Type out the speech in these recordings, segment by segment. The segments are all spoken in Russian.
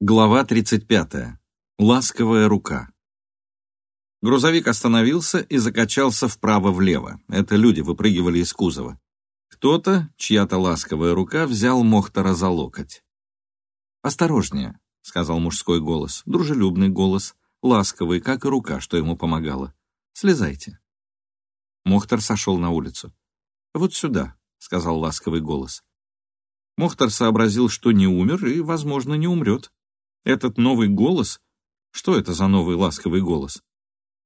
Глава 35. Ласковая рука. Грузовик остановился и закачался вправо-влево. Это люди выпрыгивали из кузова. Кто-то, чья-то ласковая рука, взял Мохтара за локоть. «Осторожнее», — сказал мужской голос, дружелюбный голос, ласковый, как и рука, что ему помогала. «Слезайте». Мохтар сошел на улицу. «Вот сюда», — сказал ласковый голос. Мохтар сообразил, что не умер и, возможно, не умрет. Этот новый голос? Что это за новый ласковый голос?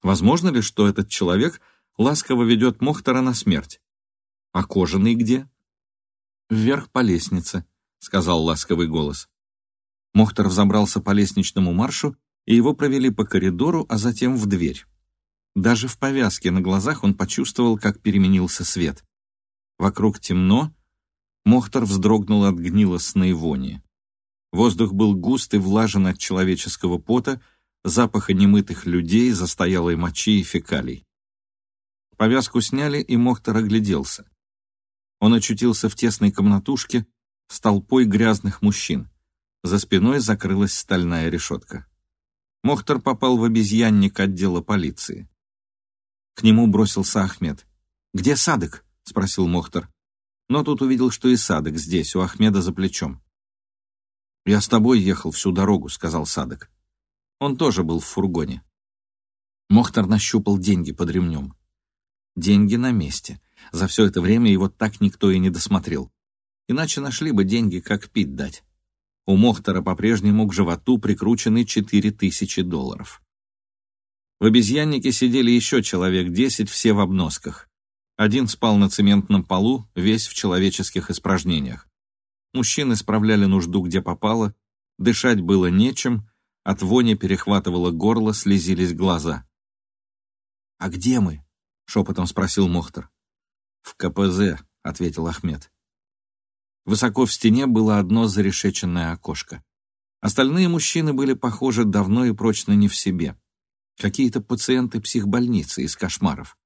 Возможно ли, что этот человек ласково ведет Мохтара на смерть? А кожаный где? Вверх по лестнице, сказал ласковый голос. Мохтар взобрался по лестничному маршу, и его провели по коридору, а затем в дверь. Даже в повязке на глазах он почувствовал, как переменился свет. Вокруг темно, Мохтар вздрогнул от гнилостной вони. Воздух был густ и влажен от человеческого пота, запаха немытых людей, застоялой мочи и фекалий. Повязку сняли, и Мохтар огляделся. Он очутился в тесной комнатушке с толпой грязных мужчин. За спиной закрылась стальная решетка. Мохтар попал в обезьянник отдела полиции. К нему бросился Ахмед. «Где Садык?» — спросил Мохтар. Но тут увидел, что и Садык здесь, у Ахмеда за плечом. «Я с тобой ехал всю дорогу», — сказал Садок. Он тоже был в фургоне. Мохтар нащупал деньги под ремнем. Деньги на месте. За все это время его так никто и не досмотрел. Иначе нашли бы деньги, как пить дать. У Мохтара по-прежнему к животу прикручены четыре тысячи долларов. В обезьяннике сидели еще человек десять, все в обносках. Один спал на цементном полу, весь в человеческих испражнениях. Мужчины справляли нужду где попало, дышать было нечем, от вони перехватывало горло, слезились глаза. «А где мы?» — шепотом спросил Мохтар. «В КПЗ», — ответил Ахмед. Высоко в стене было одно зарешеченное окошко. Остальные мужчины были похожи давно и прочно не в себе. Какие-то пациенты психбольницы из кошмаров.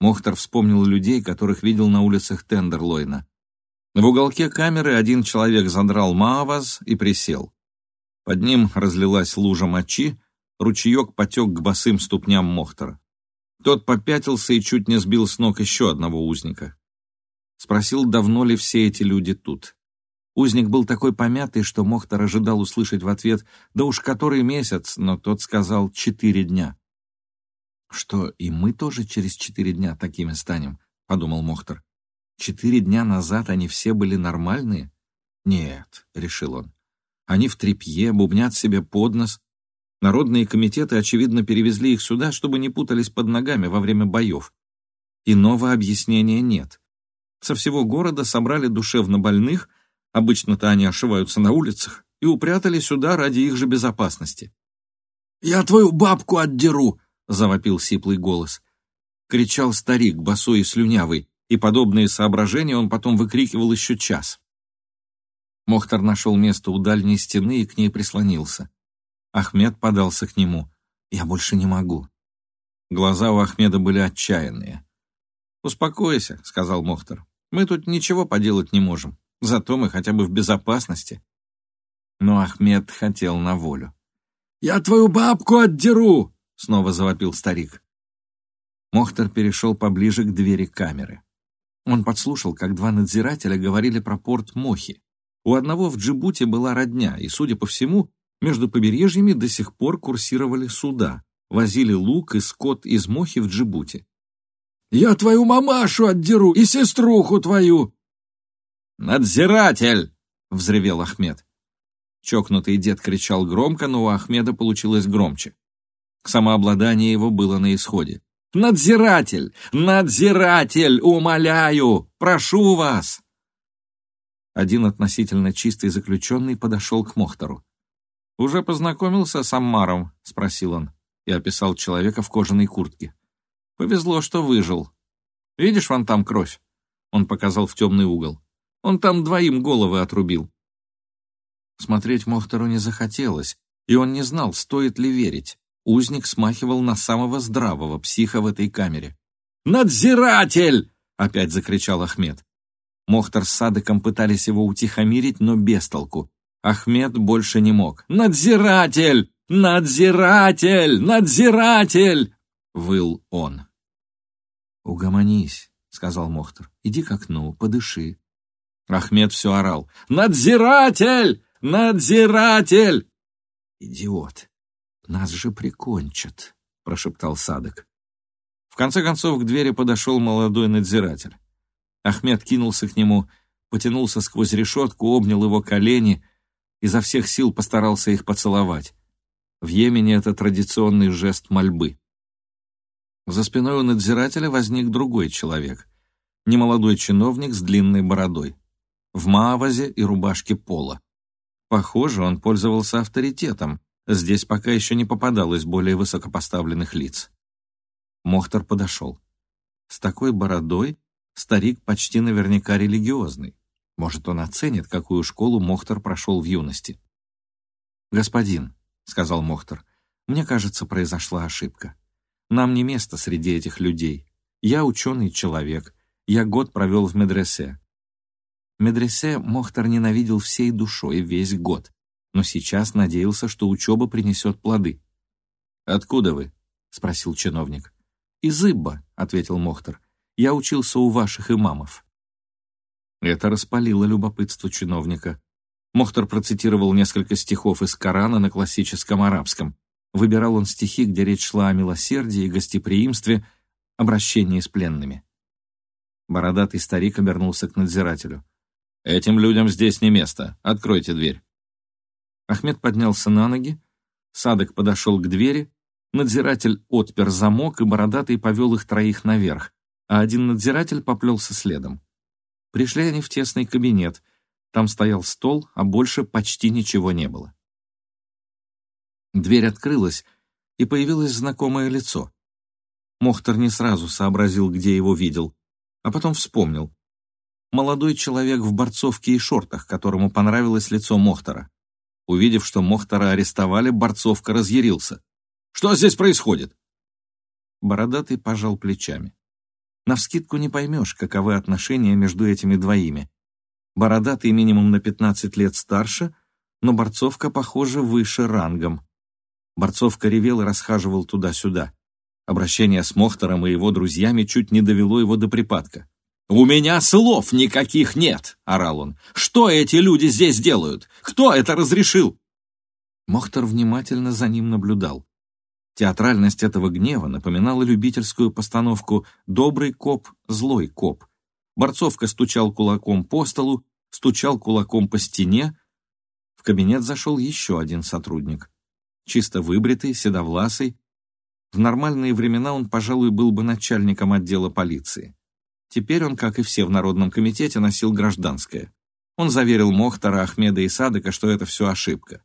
Мохтар вспомнил людей, которых видел на улицах Тендерлойна. В уголке камеры один человек задрал мааваз и присел. Под ним разлилась лужа мочи, ручеек потек к босым ступням Мохтера. Тот попятился и чуть не сбил с ног еще одного узника. Спросил, давно ли все эти люди тут. Узник был такой помятый, что Мохтар ожидал услышать в ответ «Да уж который месяц», но тот сказал «четыре дня». «Что, и мы тоже через четыре дня такими станем?» — подумал Мохтар. Четыре дня назад они все были нормальные? Нет, решил он. Они в трепье, бубнят себе под нос. Народные комитеты, очевидно, перевезли их сюда, чтобы не путались под ногами во время боев. Иного объяснения нет. Со всего города собрали душевно больных, обычно-то они ошиваются на улицах, и упрятали сюда ради их же безопасности. «Я твою бабку отдеру!» — завопил сиплый голос. Кричал старик, босой и слюнявый, и подобные соображения он потом выкрикивал еще час. Мохтар нашел место у дальней стены и к ней прислонился. Ахмед подался к нему. «Я больше не могу». Глаза у Ахмеда были отчаянные. «Успокойся», — сказал Мохтар. «Мы тут ничего поделать не можем. Зато мы хотя бы в безопасности». Но Ахмед хотел на волю. «Я твою бабку отдеру!» — снова завопил старик. Мохтар перешел поближе к двери камеры. Он подслушал, как два надзирателя говорили про порт Мохи. У одного в Джибути была родня, и, судя по всему, между побережьями до сих пор курсировали суда, возили лук и скот из Мохи в Джибути. «Я твою мамашу отдеру и сеструху твою!» «Надзиратель!» — взревел Ахмед. Чокнутый дед кричал громко, но у Ахмеда получилось громче. Самообладание его было на исходе. Надзиратель! Надзиратель! Умоляю! Прошу вас!» Один относительно чистый заключенный подошел к Мохтору. «Уже познакомился с Аммаром?» — спросил он и описал человека в кожаной куртке. «Повезло, что выжил. Видишь, вон там кровь?» Он показал в темный угол. «Он там двоим головы отрубил». Смотреть Мохтору не захотелось, и он не знал, стоит ли верить. Узник смахивал на самого здравого психа в этой камере. «Надзиратель!» — опять закричал Ахмед. Мохтар с Садыком пытались его утихомирить, но без толку. Ахмед больше не мог. «Надзиратель! Надзиратель! Надзиратель!» — выл он. «Угомонись», — сказал Мохтар. «Иди к окну, подыши». Ахмед все орал. «Надзиратель! Надзиратель!» «Идиот! Нас же прикончат!» — прошептал Садок. В конце концов к двери подошел молодой надзиратель. Ахмед кинулся к нему, потянулся сквозь решетку, обнял его колени, изо всех сил постарался их поцеловать. В Йемене это традиционный жест мольбы. За спиной у надзирателя возник другой человек. Немолодой чиновник с длинной бородой. В маавазе и рубашке пола. Похоже, он пользовался авторитетом. Здесь пока еще не попадалось более высокопоставленных лиц. Мохтар подошел. С такой бородой старик почти наверняка религиозный. Может, он оценит, какую школу Мохтар прошел в юности. «Господин», — сказал Мохтар, — «мне кажется, произошла ошибка. Нам не место среди этих людей. Я ученый человек. Я год провел в медресе. Медресе Мохтар ненавидел всей душой весь год, но сейчас надеялся, что учеба принесет плоды. «Откуда вы?» — спросил чиновник. «Из Ибба», — ответил Мохтар. «Я учился у ваших имамов». Это распалило любопытство чиновника. Мохтар процитировал несколько стихов из Корана на классическом арабском. Выбирал он стихи, где речь шла о милосердии, гостеприимстве, обращении с пленными. Бородатый старик обернулся к надзирателю. «Этим людям здесь не место. Откройте дверь». Ахмед поднялся на ноги, Садок подошел к двери, надзиратель отпер замок, и Бородатый повел их троих наверх, а один надзиратель поплелся следом. Пришли они в тесный кабинет. Там стоял стол, а больше почти ничего не было. Дверь открылась, и появилось знакомое лицо. Мохтар не сразу сообразил, где его видел, а потом вспомнил. Молодой человек в борцовке и шортах, которому понравилось лицо Мохтара. Увидев, что Мохтара арестовали, борцовка разъярился. «Что здесь происходит?» Бородатый пожал плечами. Навскидку не поймешь, каковы отношения между этими двоими. Бородатый минимум на 15 лет старше, но борцовка, похоже, выше рангом. Борцовка ревел и расхаживал туда-сюда. Обращение с Мохтором и его друзьями чуть не довело его до припадка. «У меня слов никаких нет!» — орал он. «Что эти люди здесь делают? Кто это разрешил?» Мохтор внимательно за ним наблюдал. Театральность этого гнева напоминала любительскую постановку «Добрый коп, злой коп». Борцовка стучал кулаком по столу, стучал кулаком по стене. В кабинет зашел еще один сотрудник чисто выбритый, седовласый. В нормальные времена он, пожалуй, был бы начальником отдела полиции. Теперь он, как и все в Народном комитете, носил гражданское. Он заверил Мохтара, Ахмеда и Садыка, что это все ошибка.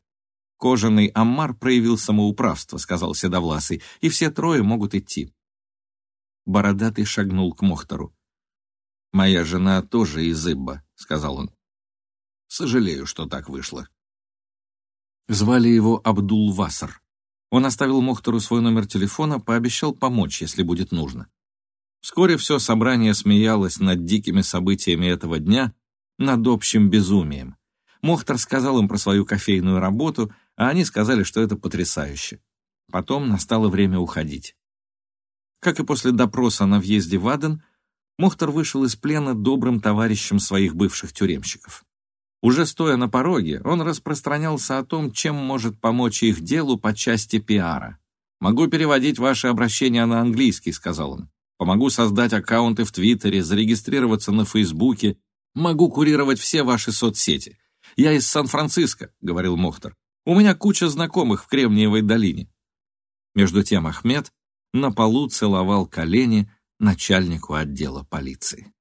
«Кожаный Аммар проявил самоуправство», — сказал Седовласый, «и все трое могут идти». Бородатый шагнул к Мохтару. «Моя жена тоже из Ибба», — сказал он. «Сожалею, что так вышло. Звали его Абдул Васар. Он оставил Мохтору свой номер телефона, пообещал помочь, если будет нужно. Вскоре все собрание смеялось над дикими событиями этого дня, над общим безумием. Мохтар сказал им про свою кофейную работу, а они сказали, что это потрясающе. Потом настало время уходить. Как и после допроса на въезде в Аден, Мохтар вышел из плена добрым товарищем своих бывших тюремщиков. Уже стоя на пороге, он распространялся о том, чем может помочь их делу по части пиара. «Могу переводить ваши обращения на английский», — сказал он. «Помогу создать аккаунты в Твиттере, зарегистрироваться на Фейсбуке. Могу курировать все ваши соцсети. Я из Сан-Франциско», — говорил Мохтар. «У меня куча знакомых в Кремниевой долине». Между тем Ахмед на полу целовал колени начальнику отдела полиции.